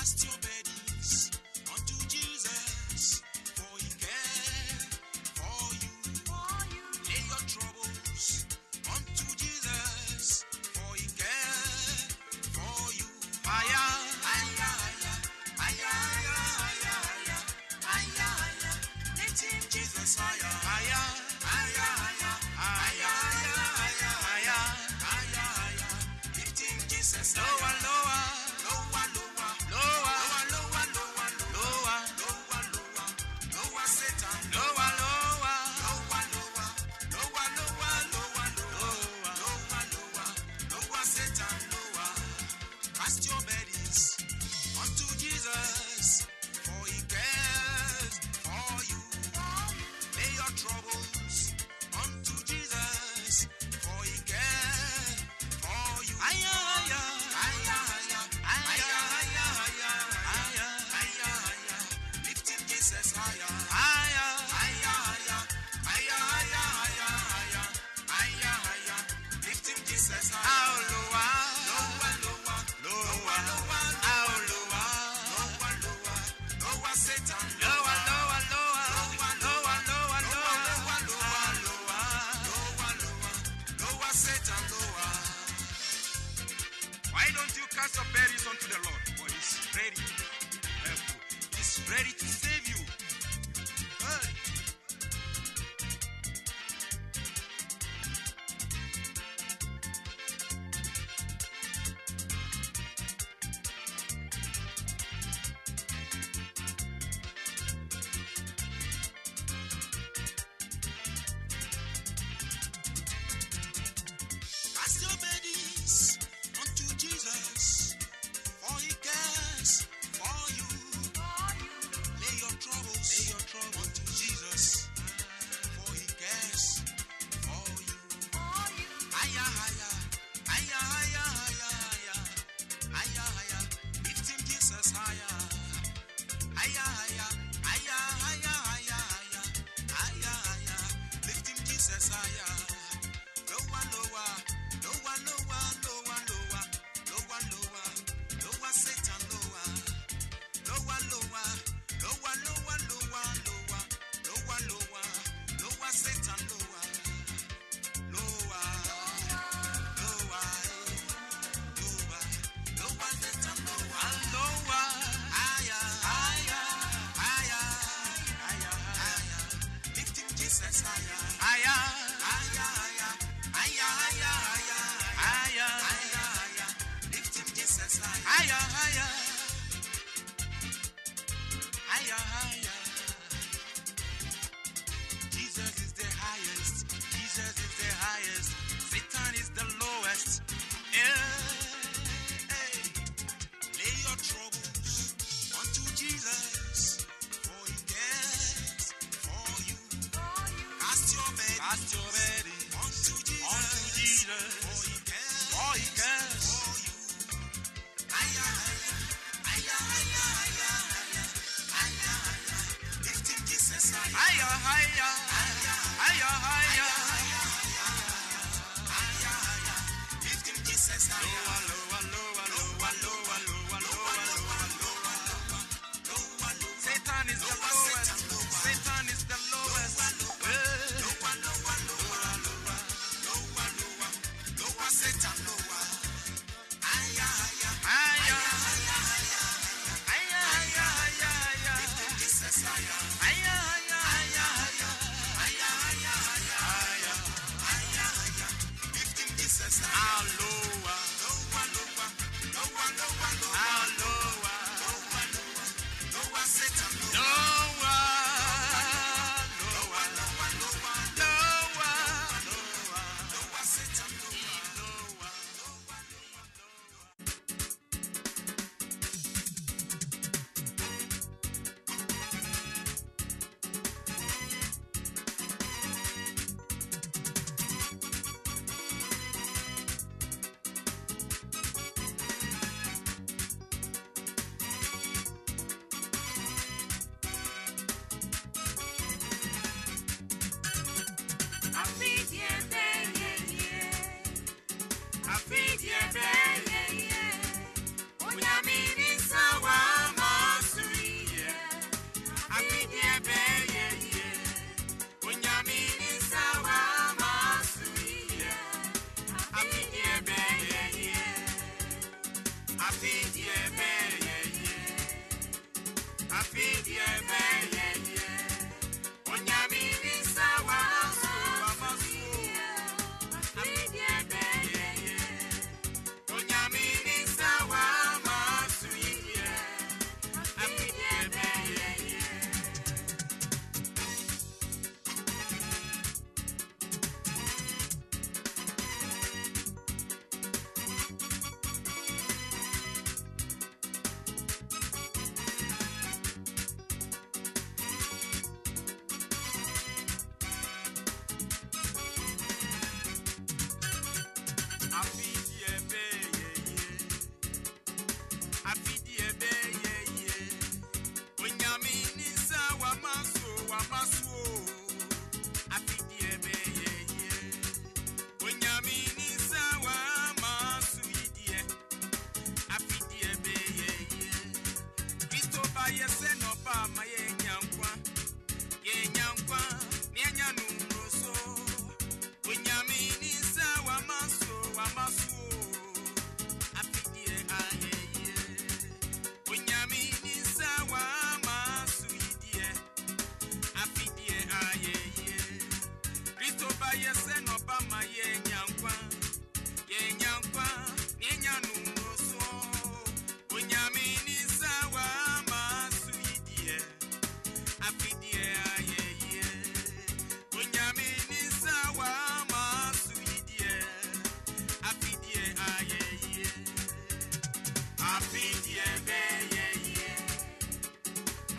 I your bed. the Lord, for He's ready to help you. He's ready to save you. Hey. Satan is the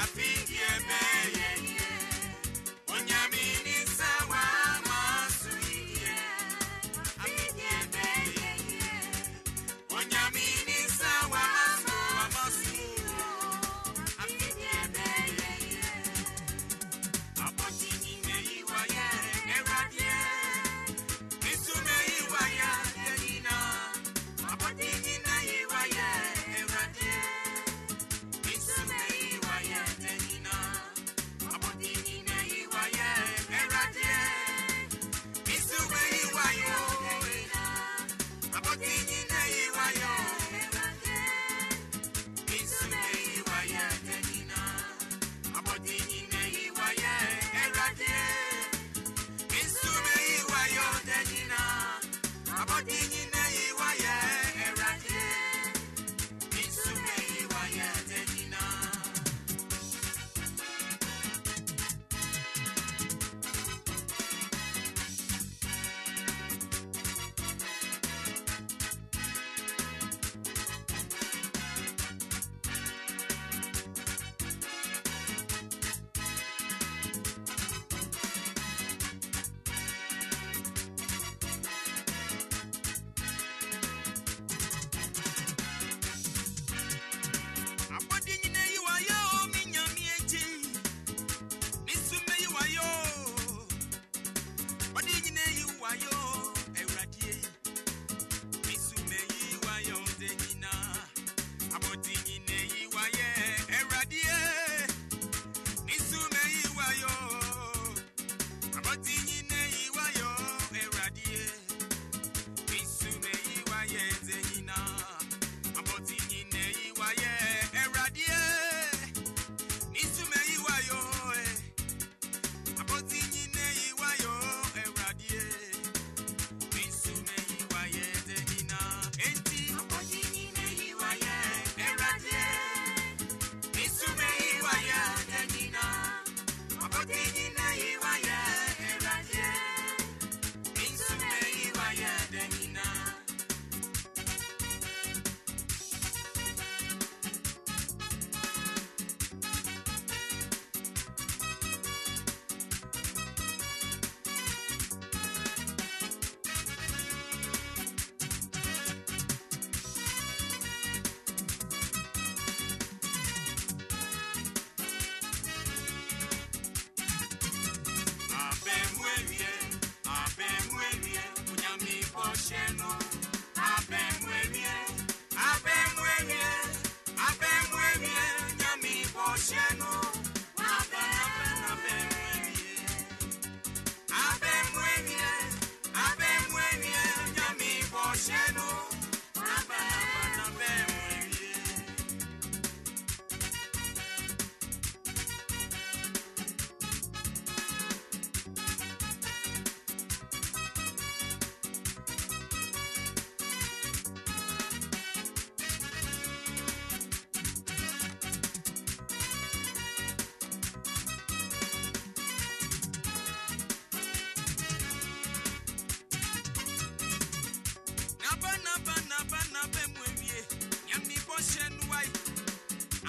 happy year, man. Ocean.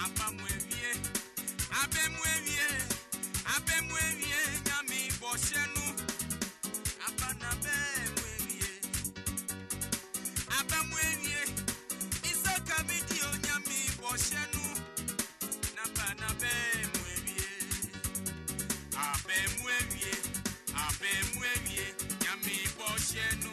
abamuevie abemuevie abemuevie nyami bɔhyɛnu abanabemuevie abemuevie isakabidio nyami bɔhyɛnu nabanabemuevie abemuevie abemuevie nyami bɔhyɛnu.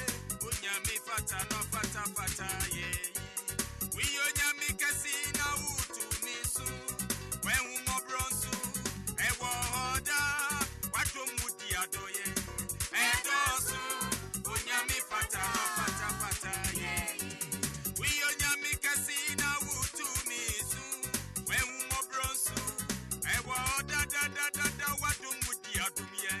nyami fata no fata fata ye wiyo nyami kasi na utu nisu. Wehu e wo hoda. Watu mudi adoye o unyami fata no fata fata ye wiyo nyami kasi na utu nisu. Wehu mobronsu e wo da da da da da. Watu mudi adumye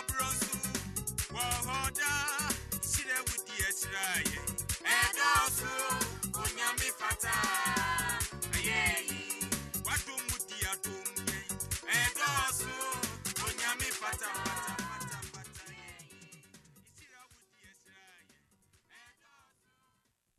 obronsu wohoda sire wudi esiraye edosu